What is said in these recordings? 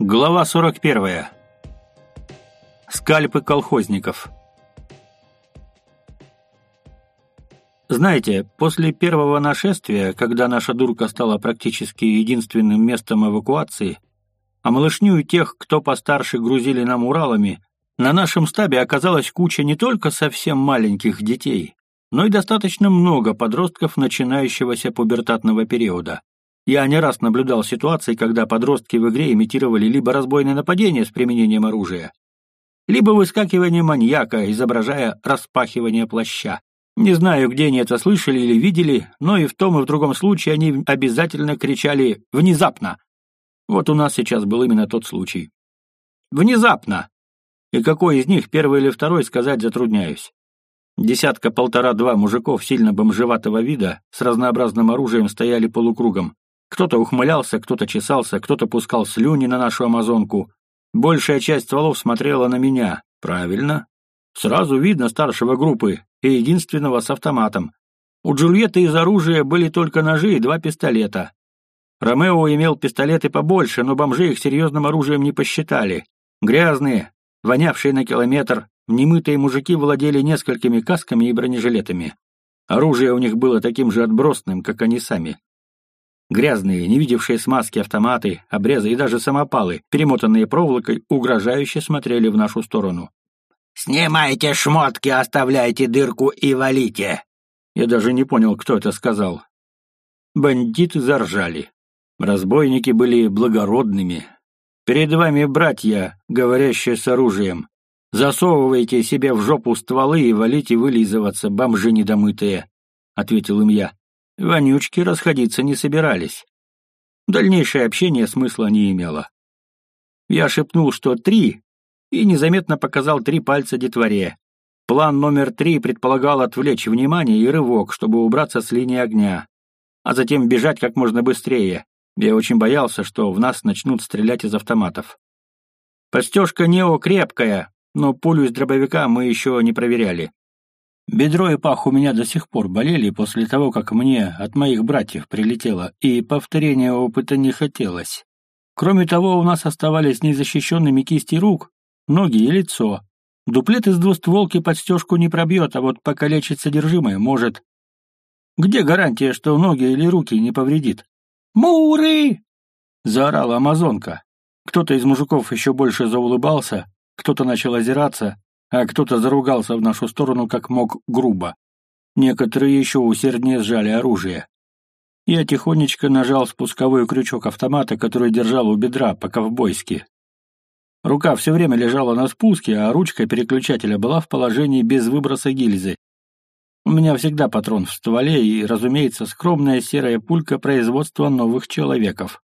Глава 41. Скальпы колхозников. Знаете, после первого нашествия, когда наша дурка стала практически единственным местом эвакуации, а малышню и тех, кто постарше грузили нам Уралами, на нашем стабе оказалась куча не только совсем маленьких детей, но и достаточно много подростков начинающегося пубертатного периода. Я не раз наблюдал ситуации, когда подростки в игре имитировали либо разбойное нападение с применением оружия, либо выскакивание маньяка, изображая распахивание плаща. Не знаю, где они это слышали или видели, но и в том и в другом случае они обязательно кричали «Внезапно!». Вот у нас сейчас был именно тот случай. Внезапно! И какой из них, первый или второй, сказать затрудняюсь. Десятка-полтора-два мужиков сильно бомжеватого вида с разнообразным оружием стояли полукругом. Кто-то ухмылялся, кто-то чесался, кто-то пускал слюни на нашу амазонку. Большая часть стволов смотрела на меня. Правильно. Сразу видно старшего группы и единственного с автоматом. У Джульетты из оружия были только ножи и два пистолета. Ромео имел пистолеты побольше, но бомжи их серьезным оружием не посчитали. Грязные, вонявшие на километр, немытые мужики владели несколькими касками и бронежилетами. Оружие у них было таким же отбросным, как они сами. Грязные, не видевшие смазки автоматы, обрезы и даже самопалы, перемотанные проволокой, угрожающе смотрели в нашу сторону. «Снимайте шмотки, оставляйте дырку и валите!» Я даже не понял, кто это сказал. Бандиты заржали. Разбойники были благородными. Перед вами братья, говорящие с оружием. Засовывайте себе в жопу стволы и валите вылизываться, бомжи недомытые, — ответил им я. Вонючки расходиться не собирались. Дальнейшее общение смысла не имело. Я шепнул, что три, и незаметно показал три пальца детворе. План номер три предполагал отвлечь внимание и рывок, чтобы убраться с линии огня, а затем бежать как можно быстрее. Я очень боялся, что в нас начнут стрелять из автоматов. Постежка Нео крепкая, но пулю из дробовика мы еще не проверяли. Бедро и пах у меня до сих пор болели после того, как мне от моих братьев прилетело, и повторения опыта не хотелось. Кроме того, у нас оставались незащищенными кисти рук, ноги и лицо. Дуплет из двустволки подстежку не пробьет, а вот покалечить содержимое может. Где гарантия, что ноги или руки не повредит? «Муры!» — заорала амазонка. Кто-то из мужиков еще больше заулыбался, кто-то начал озираться, а кто-то заругался в нашу сторону как мог грубо. Некоторые еще усерднее сжали оружие. Я тихонечко нажал спусковой крючок автомата, который держал у бедра по-ковбойски. Рука все время лежала на спуске, а ручка переключателя была в положении без выброса гильзы. У меня всегда патрон в стволе и, разумеется, скромная серая пулька производства новых человеков.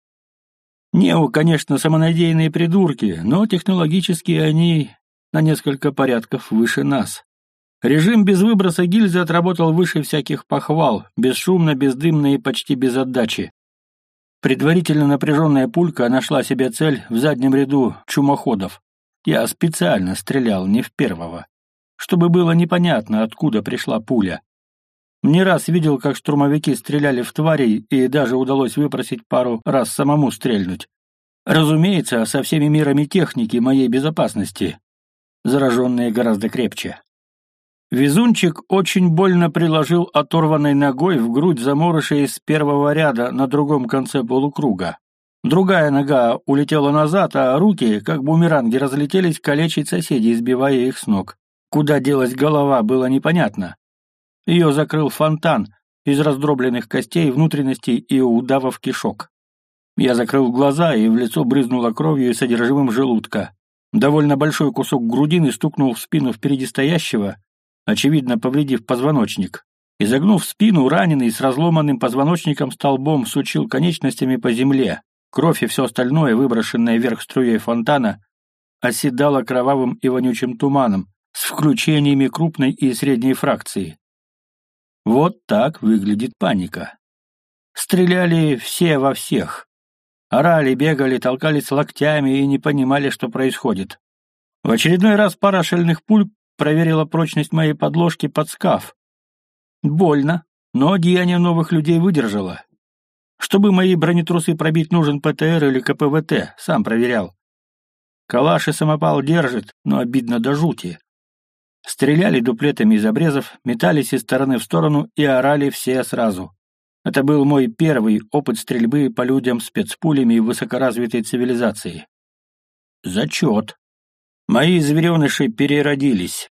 Нео, конечно, самонадеянные придурки, но технологически они на несколько порядков выше нас. Режим без выброса гильзы отработал выше всяких похвал, бесшумно, бездымно и почти без отдачи. Предварительно напряженная пулька нашла себе цель в заднем ряду чумоходов. Я специально стрелял не в первого, чтобы было непонятно, откуда пришла пуля. Не раз видел, как штурмовики стреляли в тварей, и даже удалось выпросить пару раз самому стрельнуть. Разумеется, со всеми мирами техники моей безопасности, зараженные гораздо крепче. Везунчик очень больно приложил оторванной ногой в грудь заморыша из первого ряда на другом конце полукруга. Другая нога улетела назад, а руки, как бумеранги, разлетелись калечить соседей, сбивая их с ног. Куда делась голова, было непонятно. Ее закрыл фонтан из раздробленных костей, внутренностей и удавов кишок. Я закрыл глаза, и в лицо брызнуло кровью и содержимым желудка. Довольно большой кусок грудины стукнул в спину впереди стоящего, очевидно, повредив позвоночник. Изогнув спину, раненый с разломанным позвоночником столбом сучил конечностями по земле. Кровь и все остальное, выброшенное вверх струей фонтана, оседало кровавым и вонючим туманом с включениями крупной и средней фракции. Вот так выглядит паника. Стреляли все во всех. Орали, бегали, толкались локтями и не понимали, что происходит. В очередной раз пара шальных пуль проверила прочность моей подложки под скаф. Больно, но деяние новых людей выдержало. Чтобы мои бронетрусы пробить, нужен ПТР или КПВТ, сам проверял. Калаш и самопал держит, но обидно до жути. Стреляли дуплетами из обрезов, метались из стороны в сторону и орали все сразу. Это был мой первый опыт стрельбы по людям спецпулями высокоразвитой цивилизации. Зачет. Мои звереныши переродились.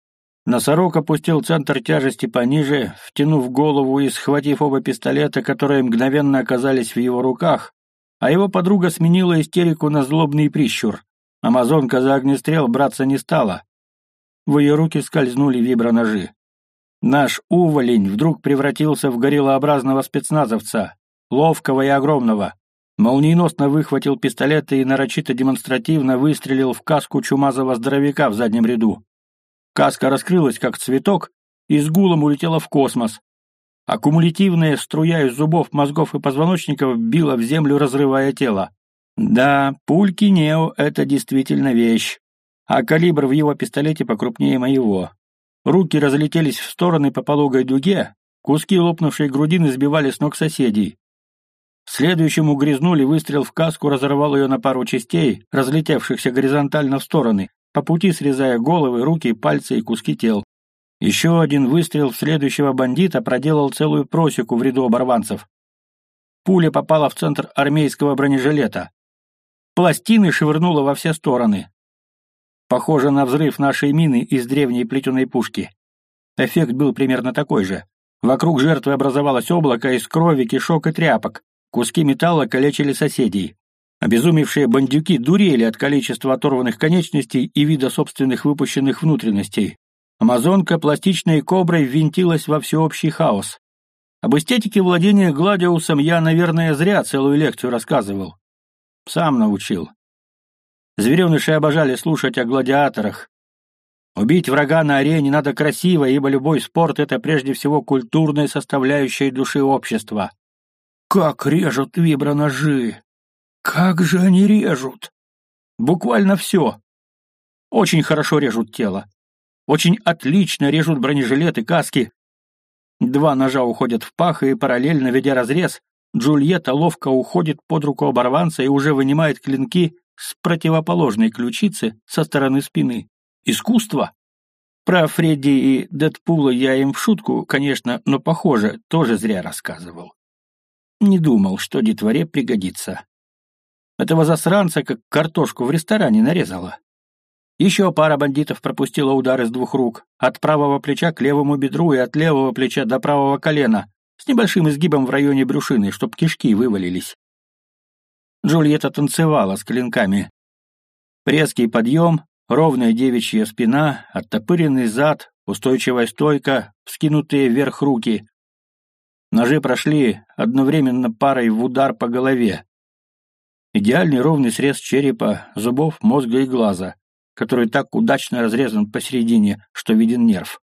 Носорог опустил центр тяжести пониже, втянув голову и схватив оба пистолета, которые мгновенно оказались в его руках, а его подруга сменила истерику на злобный прищур. Амазонка за огнестрел браться не стала. В ее руки скользнули виброножи. Наш уволень вдруг превратился в гориллообразного спецназовца, ловкого и огромного. Молниеносно выхватил пистолет и нарочито демонстративно выстрелил в каску чумазого здоровяка в заднем ряду. Каска раскрылась, как цветок, и с гулом улетела в космос. Аккумулятивная струя из зубов, мозгов и позвоночников била в землю, разрывая тело. Да, пульки Нео — это действительно вещь. А калибр в его пистолете покрупнее моего. Руки разлетелись в стороны по пологой дуге, куски лопнувшей грудины сбивали с ног соседей. Следующему грязнули выстрел в каску разорвал ее на пару частей, разлетевшихся горизонтально в стороны, по пути срезая головы, руки, пальцы и куски тел. Еще один выстрел в следующего бандита проделал целую просеку в ряду оборванцев. Пуля попала в центр армейского бронежилета. Пластины швырнуло во все стороны. Похоже на взрыв нашей мины из древней плетеной пушки. Эффект был примерно такой же. Вокруг жертвы образовалось облако из крови, кишок и тряпок. Куски металла калечили соседей. Обезумевшие бандюки дурели от количества оторванных конечностей и вида собственных выпущенных внутренностей. Амазонка пластичной коброй ввинтилась во всеобщий хаос. Об эстетике владения Гладиусом я, наверное, зря целую лекцию рассказывал. Сам научил. Звереныши обожали слушать о гладиаторах. Убить врага на арене надо красиво, ибо любой спорт — это прежде всего культурная составляющая души общества. Как режут виброножи! Как же они режут! Буквально все. Очень хорошо режут тело. Очень отлично режут бронежилеты, каски. Два ножа уходят в пах, и параллельно, ведя разрез, Джульетта ловко уходит под руку оборванца и уже вынимает клинки с противоположной ключицы со стороны спины. Искусство! Про Фредди и Дэдпула я им в шутку, конечно, но, похоже, тоже зря рассказывал. Не думал, что детворе пригодится. Этого засранца как картошку в ресторане нарезала. Еще пара бандитов пропустила удар из двух рук, от правого плеча к левому бедру и от левого плеча до правого колена, с небольшим изгибом в районе брюшины, чтоб кишки вывалились. Джульетта танцевала с клинками. Резкий подъем, ровная девичья спина, оттопыренный зад, устойчивая стойка, вскинутые вверх руки. Ножи прошли одновременно парой в удар по голове. Идеальный ровный срез черепа, зубов, мозга и глаза, который так удачно разрезан посередине, что виден нерв.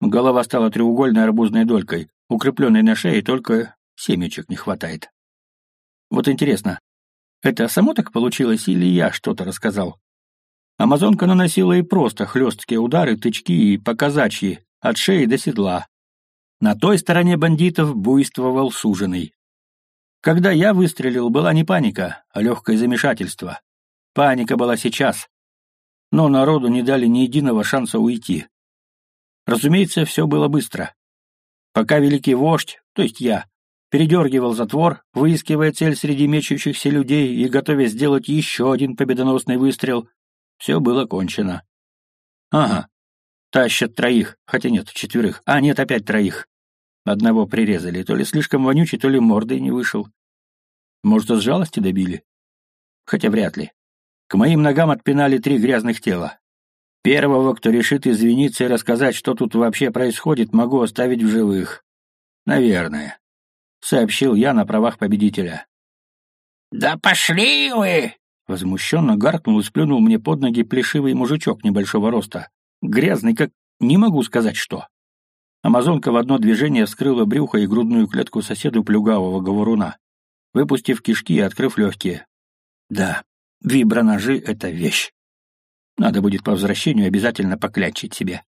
Голова стала треугольной арбузной долькой, укрепленной на шее, только семечек не хватает. Вот интересно, это само так получилось или я что-то рассказал? Амазонка наносила и просто хлесткие удары, тычки и показачьи, от шеи до седла. На той стороне бандитов буйствовал суженый. Когда я выстрелил, была не паника, а легкое замешательство. Паника была сейчас. Но народу не дали ни единого шанса уйти. Разумеется, все было быстро. Пока великий вождь, то есть я, передергивал затвор, выискивая цель среди мечущихся людей и готовясь сделать еще один победоносный выстрел, все было кончено. Ага, Тащат троих, хотя нет, четверых. А, нет, опять троих. Одного прирезали, то ли слишком вонючий, то ли мордой не вышел. Может, из жалости добили? Хотя вряд ли. К моим ногам отпинали три грязных тела. Первого, кто решит извиниться и рассказать, что тут вообще происходит, могу оставить в живых. Наверное. Сообщил я на правах победителя. «Да пошли вы!» Возмущенно гаркнул и сплюнул мне под ноги плешивый мужичок небольшого роста. Грязный, как не могу сказать что. Амазонка в одно движение вскрыла брюхо и грудную клетку соседу плюгавого говоруна, выпустив кишки и открыв легкие. Да, виброножи — это вещь. Надо будет по возвращению обязательно поклячить себе.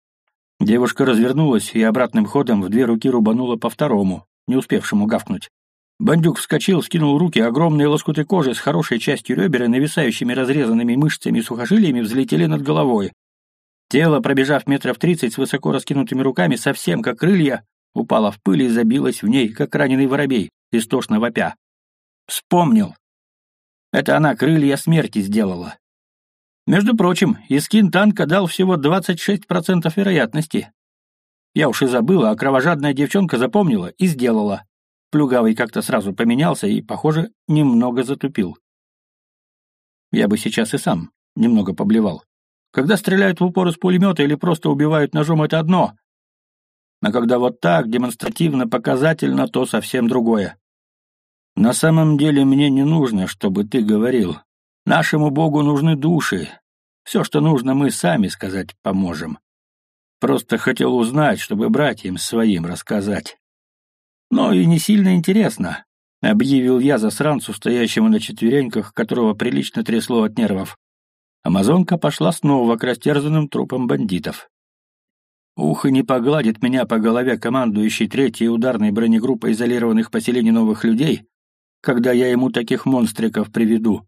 Девушка развернулась и обратным ходом в две руки рубанула по второму, не успевшему гавкнуть. Бандюк вскочил, скинул руки, огромные лоскуты кожи с хорошей частью ребер и нависающими разрезанными мышцами и сухожилиями взлетели над головой. Тело, пробежав метров тридцать с высоко раскинутыми руками, совсем как крылья, упало в пыль и забилось в ней, как раненый воробей, истошно вопя. Вспомнил. Это она крылья смерти сделала. Между прочим, Искин танка дал всего 26% вероятности. Я уж и забыла, а кровожадная девчонка запомнила и сделала. Плюгавый как-то сразу поменялся и, похоже, немного затупил. Я бы сейчас и сам немного поблевал. Когда стреляют в упор из пулемета или просто убивают ножом, это одно. А когда вот так, демонстративно, показательно, то совсем другое. На самом деле мне не нужно, чтобы ты говорил. Нашему Богу нужны души. Все, что нужно, мы сами сказать поможем. Просто хотел узнать, чтобы братьям своим рассказать. Но и не сильно интересно, — объявил я засранцу, стоящему на четвереньках, которого прилично трясло от нервов. Амазонка пошла снова к растерзанным трупам бандитов. Ух, и не погладит меня по голове командующий третьей ударной бронегруппой изолированных поселений новых людей, когда я ему таких монстриков приведу.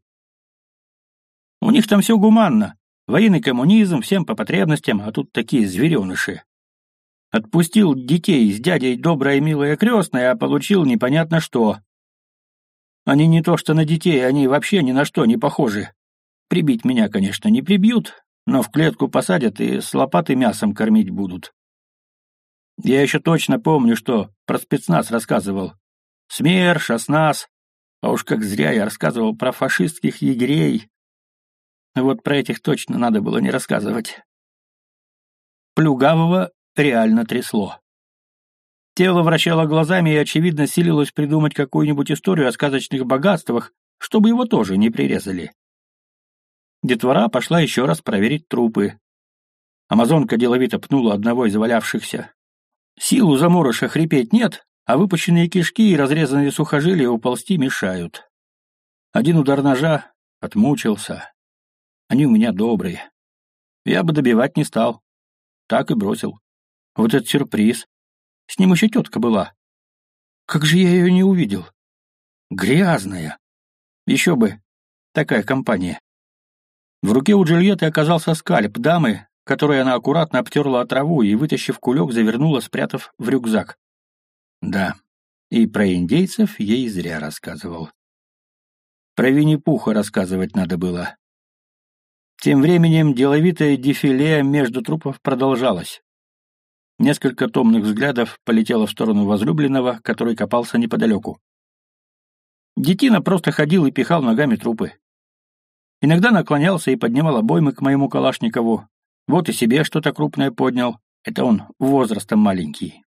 У них там все гуманно. Военный коммунизм, всем по потребностям, а тут такие звереныши. Отпустил детей с дядей добрая и милая крестная, а получил непонятно что. Они не то что на детей, они вообще ни на что не похожи. Прибить меня, конечно, не прибьют, но в клетку посадят и с лопаты мясом кормить будут. Я еще точно помню, что про спецназ рассказывал. СМЕР, ШАСНАС. А уж как зря я рассказывал про фашистских егерей. Вот про этих точно надо было не рассказывать. Плюгавого реально трясло. Тело вращало глазами и, очевидно, силилось придумать какую-нибудь историю о сказочных богатствах, чтобы его тоже не прирезали. Детвора пошла еще раз проверить трупы. Амазонка деловито пнула одного из валявшихся. Силу заморыша хрипеть нет, а выпущенные кишки и разрезанные сухожилия уползти мешают. Один удар ножа отмучился. Они у меня добрые. Я бы добивать не стал. Так и бросил. Вот этот сюрприз. С ним еще тетка была. Как же я ее не увидел? Грязная. Еще бы. Такая компания. В руке у Джульетты оказался скальп дамы, которой она аккуратно обтерла от траву и, вытащив кулек, завернула, спрятав в рюкзак. Да, и про индейцев ей зря рассказывал. Про Винни-Пуха рассказывать надо было. Тем временем деловитое дефиле между трупов продолжалось. Несколько томных взглядов полетело в сторону возлюбленного, который копался неподалеку. Детина просто ходил и пихал ногами трупы. Иногда наклонялся и поднимал обоймы к моему Калашникову. Вот и себе что-то крупное поднял. Это он возрастом маленький.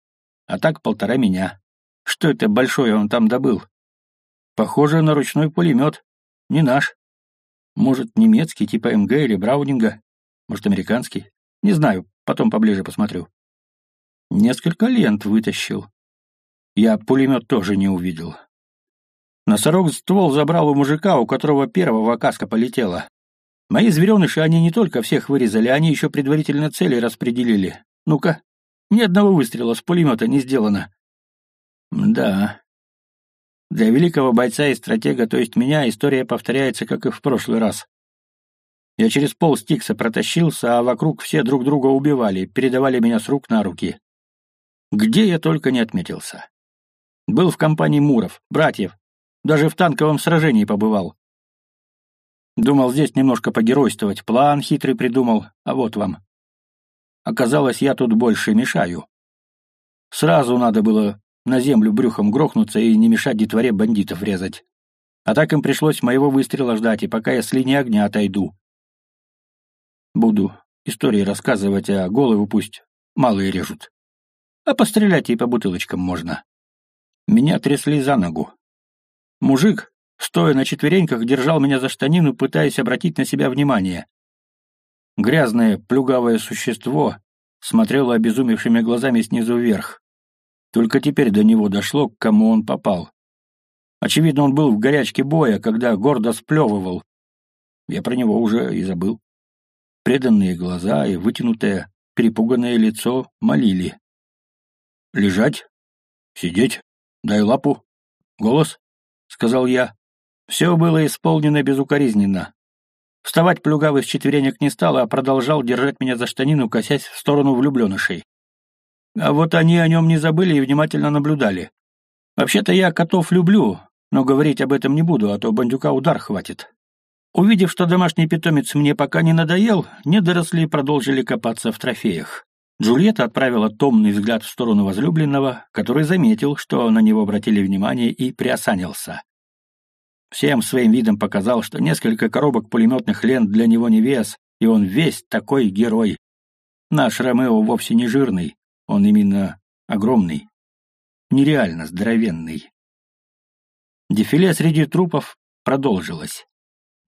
А так полтора меня. Что это большое он там добыл? Похоже на ручной пулемет. Не наш. Может, немецкий, типа МГ или Браунинга? Может, американский? Не знаю, потом поближе посмотрю. Несколько лент вытащил. Я пулемет тоже не увидел. Носорог ствол забрал у мужика, у которого первого каска полетела. Мои звереныши они не только всех вырезали, они еще предварительно цели распределили. Ну-ка, ни одного выстрела с пулемета не сделано. Да. Для великого бойца и стратега, то есть меня, история повторяется, как и в прошлый раз. Я через пол стикса протащился, а вокруг все друг друга убивали, передавали меня с рук на руки. Где я только не отметился. Был в компании Муров, братьев, даже в танковом сражении побывал. Думал здесь немножко погеройствовать, план хитрый придумал, а вот вам. Оказалось, я тут больше мешаю. Сразу надо было на землю брюхом грохнуться и не мешать детворе бандитов резать. А так им пришлось моего выстрела ждать, и пока я с линии огня отойду. Буду истории рассказывать, а голову пусть малые режут. А пострелять и по бутылочкам можно. Меня трясли за ногу. Мужик, стоя на четвереньках, держал меня за штанину, пытаясь обратить на себя внимание. Грязное, плюгавое существо смотрело обезумевшими глазами снизу вверх. Только теперь до него дошло, к кому он попал. Очевидно, он был в горячке боя, когда гордо сплевывал. Я про него уже и забыл. Преданные глаза и вытянутое, перепуганное лицо молили. «Лежать? Сидеть? Дай лапу? «Голос?» — сказал я. Все было исполнено безукоризненно. Вставать плюгавый с четверенек не стал, а продолжал держать меня за штанину, косясь в сторону влюбленышей. А вот они о нем не забыли и внимательно наблюдали. Вообще-то я котов люблю, но говорить об этом не буду, а то бандюка удар хватит. Увидев, что домашний питомец мне пока не надоел, недоросли продолжили копаться в трофеях. Джульетта отправила томный взгляд в сторону возлюбленного, который заметил, что на него обратили внимание и приосанился. Всем своим видом показал, что несколько коробок пулеметных лент для него не вес, и он весь такой герой. Наш Ромео вовсе не жирный, он именно огромный, нереально здоровенный. Дефиле среди трупов продолжилось.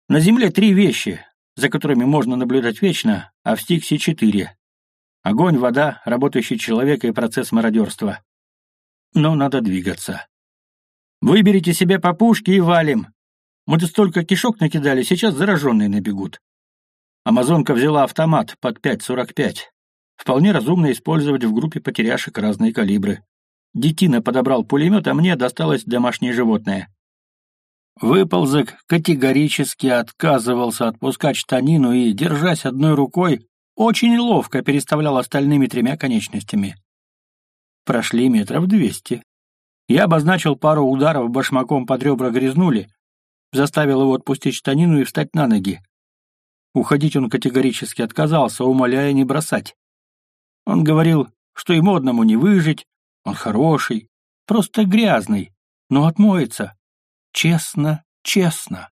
На Земле три вещи, за которыми можно наблюдать вечно, а в Стиксе четыре. Огонь, вода, работающий человек и процесс мародерства. Но надо двигаться. Выберите себе по пушке и валим. Мы тут столько кишок накидали, сейчас зараженные набегут. Амазонка взяла автомат под 5.45. Вполне разумно использовать в группе потеряшек разные калибры. Детина подобрал пулемет, а мне досталось домашнее животное. Выползок категорически отказывался отпускать штанину и, держась одной рукой, очень ловко переставлял остальными тремя конечностями. Прошли метров двести. Я обозначил пару ударов башмаком под ребра грязнули, заставил его отпустить штанину и встать на ноги. Уходить он категорически отказался, умоляя не бросать. Он говорил, что ему одному не выжить, он хороший, просто грязный, но отмоется. Честно, честно.